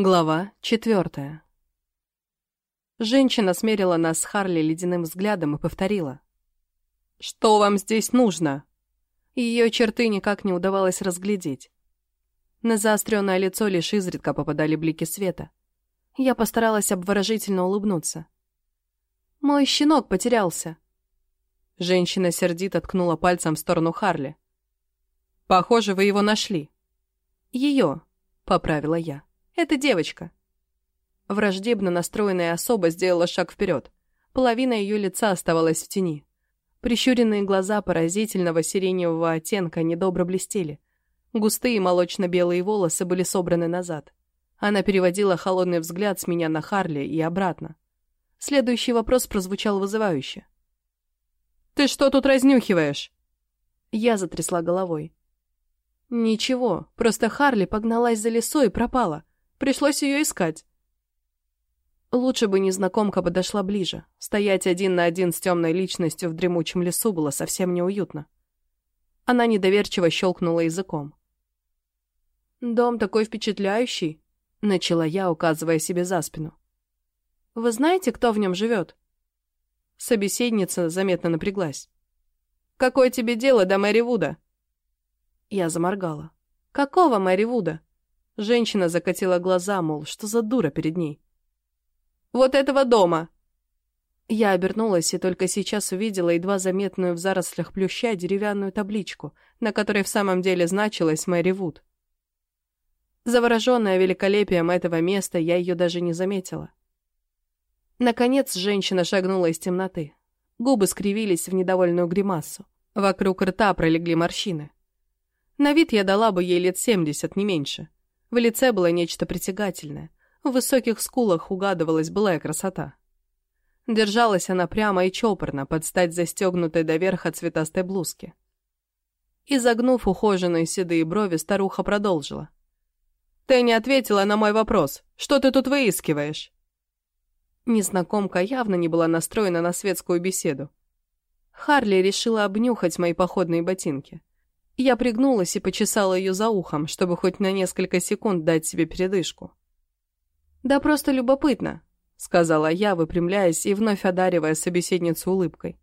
Глава четвертая. Женщина смерила нас с Харли ледяным взглядом и повторила. «Что вам здесь нужно?» Ее черты никак не удавалось разглядеть. На заостренное лицо лишь изредка попадали блики света. Я постаралась обворожительно улыбнуться. «Мой щенок потерялся». Женщина сердито ткнула пальцем в сторону Харли. «Похоже, вы его нашли». «Ее», — поправила я. Это девочка. Враждебно настроенная особа сделала шаг вперед. Половина ее лица оставалась в тени. Прищуренные глаза поразительного сиреневого оттенка недобро блестели. Густые молочно-белые волосы были собраны назад. Она переводила холодный взгляд с меня на Харли и обратно. Следующий вопрос прозвучал вызывающе. «Ты что тут разнюхиваешь?» Я затрясла головой. «Ничего, просто Харли погналась за лесой и пропала. Пришлось ее искать. Лучше бы незнакомка подошла ближе. Стоять один на один с темной личностью в дремучем лесу было совсем неуютно. Она недоверчиво щелкнула языком. «Дом такой впечатляющий», — начала я, указывая себе за спину. «Вы знаете, кто в нем живет?» Собеседница заметно напряглась. «Какое тебе дело до Мэри Вуда?» Я заморгала. «Какого Мэри Вуда?» Женщина закатила глаза, мол, что за дура перед ней. «Вот этого дома!» Я обернулась и только сейчас увидела едва заметную в зарослях плюща деревянную табличку, на которой в самом деле значилась Мэри Вуд. Завороженная великолепием этого места, я ее даже не заметила. Наконец женщина шагнула из темноты. Губы скривились в недовольную гримасу. Вокруг рта пролегли морщины. На вид я дала бы ей лет семьдесят, не меньше. В лице было нечто притягательное. В высоких скулах угадывалась былая красота. Держалась она прямо и чопорно, под стать застегнутой до верха цветастой блузки. Изогнув ухоженные седые брови, старуха продолжила. «Ты не ответила на мой вопрос. Что ты тут выискиваешь?» Незнакомка явно не была настроена на светскую беседу. Харли решила обнюхать мои походные ботинки. Я пригнулась и почесала ее за ухом, чтобы хоть на несколько секунд дать себе передышку. «Да просто любопытно», — сказала я, выпрямляясь и вновь одаривая собеседницу улыбкой.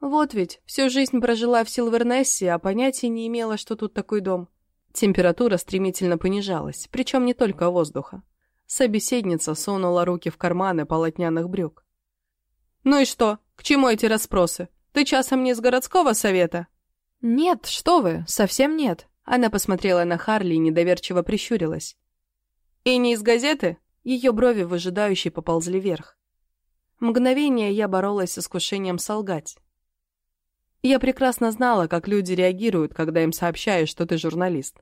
«Вот ведь, всю жизнь прожила в Силвернессе, а понятия не имела, что тут такой дом». Температура стремительно понижалась, причем не только воздуха. Собеседница сунула руки в карманы полотняных брюк. «Ну и что? К чему эти расспросы? Ты часом не из городского совета?» «Нет, что вы, совсем нет». Она посмотрела на Харли и недоверчиво прищурилась. «И не из газеты?» Ее брови выжидающие поползли вверх. Мгновение я боролась с искушением солгать. Я прекрасно знала, как люди реагируют, когда им сообщаешь, что ты журналист.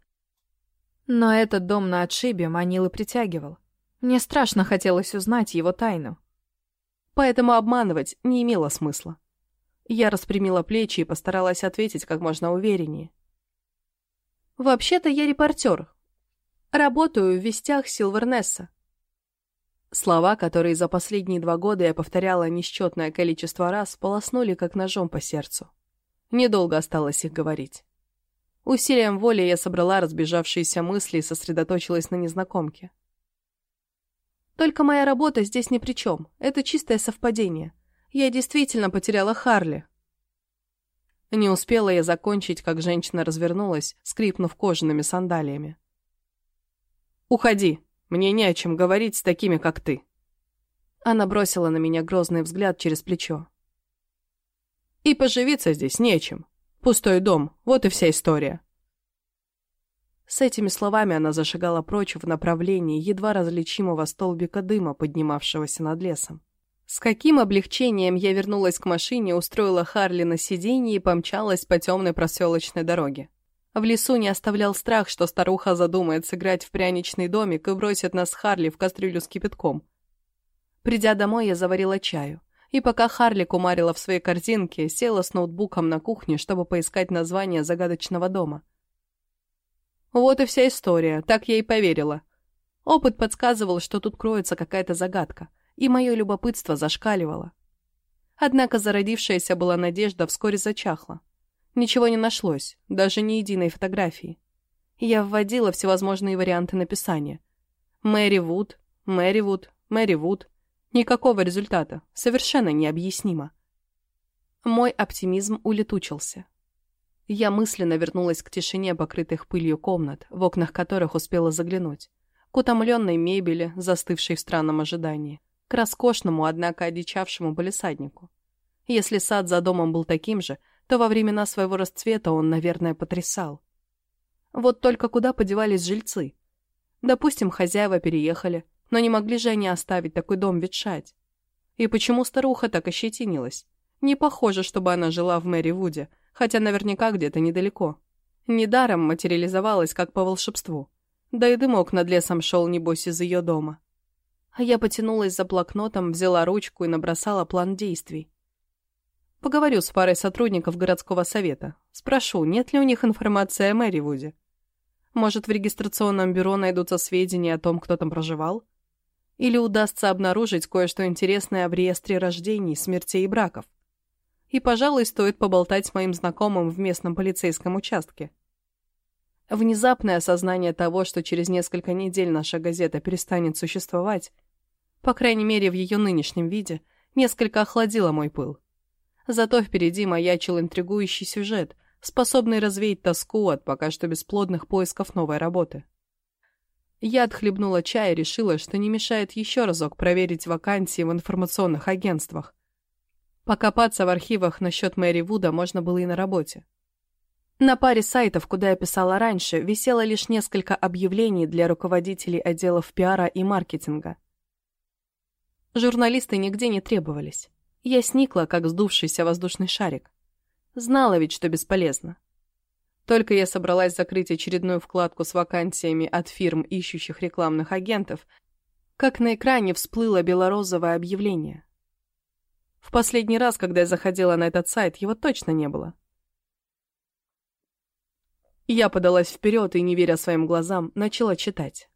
Но этот дом на отшибе манил и притягивал. Мне страшно хотелось узнать его тайну. Поэтому обманывать не имело смысла. Я распрямила плечи и постаралась ответить как можно увереннее. «Вообще-то я репортер. Работаю в вестях Силвернесса». Слова, которые за последние два года я повторяла несчетное количество раз, полоснули как ножом по сердцу. Недолго осталось их говорить. Усилием воли я собрала разбежавшиеся мысли и сосредоточилась на незнакомке. «Только моя работа здесь ни при чем. Это чистое совпадение. Я действительно потеряла Харли. Не успела я закончить, как женщина развернулась, скрипнув кожаными сандалиями. «Уходи, мне не о чем говорить с такими, как ты». Она бросила на меня грозный взгляд через плечо. «И поживиться здесь нечем. Пустой дом, вот и вся история». С этими словами она зашагала прочь в направлении едва различимого столбика дыма, поднимавшегося над лесом. С каким облегчением я вернулась к машине, устроила Харли на сиденье и помчалась по темной проселочной дороге. В лесу не оставлял страх, что старуха задумает сыграть в пряничный домик и бросит нас с Харли в кастрюлю с кипятком. Придя домой, я заварила чаю. И пока Харли кумарила в своей корзинке, села с ноутбуком на кухне, чтобы поискать название загадочного дома. Вот и вся история, так я и поверила. Опыт подсказывал, что тут кроется какая-то загадка — и мое любопытство зашкаливало. Однако зародившаяся была надежда вскоре зачахла. Ничего не нашлось, даже ни единой фотографии. Я вводила всевозможные варианты написания. Мэри Вуд, Мэри Вуд, Мэри Вуд. Никакого результата. Совершенно необъяснимо. Мой оптимизм улетучился. Я мысленно вернулась к тишине покрытых пылью комнат, в окнах которых успела заглянуть, к утомленной мебели, застывшей в странном ожидании, роскошному, однако одичавшему полисаднику. Если сад за домом был таким же, то во времена своего расцвета он, наверное, потрясал. Вот только куда подевались жильцы? Допустим, хозяева переехали, но не могли же они оставить такой дом ветшать. И почему старуха так ощетинилась? Не похоже, чтобы она жила в Мэри Вуде, хотя наверняка где-то недалеко. Недаром материализовалась, как по волшебству. Да и дымок над лесом шел, небось, из ее дома. А я потянулась за блокнотом, взяла ручку и набросала план действий. Поговорю с парой сотрудников городского совета. Спрошу, нет ли у них информации о Мэри Вуде. Может, в регистрационном бюро найдутся сведения о том, кто там проживал? Или удастся обнаружить кое-что интересное в реестре рождений, смертей и браков? И, пожалуй, стоит поболтать с моим знакомым в местном полицейском участке. Внезапное осознание того, что через несколько недель наша газета перестанет существовать, по крайней мере в ее нынешнем виде, несколько охладило мой пыл. Зато впереди маячил интригующий сюжет, способный развеять тоску от пока что бесплодных поисков новой работы. Я отхлебнула чай и решила, что не мешает еще разок проверить вакансии в информационных агентствах. Покопаться в архивах насчет Мэри Вуда можно было и на работе. На паре сайтов, куда я писала раньше, висело лишь несколько объявлений для руководителей отделов пиара и маркетинга. Журналисты нигде не требовались. Я сникла, как сдувшийся воздушный шарик. Знала ведь, что бесполезно. Только я собралась закрыть очередную вкладку с вакансиями от фирм, ищущих рекламных агентов, как на экране всплыло белорозовое объявление. В последний раз, когда я заходила на этот сайт, его точно не было. Я подалась вперед и, не веря своим глазам, начала читать.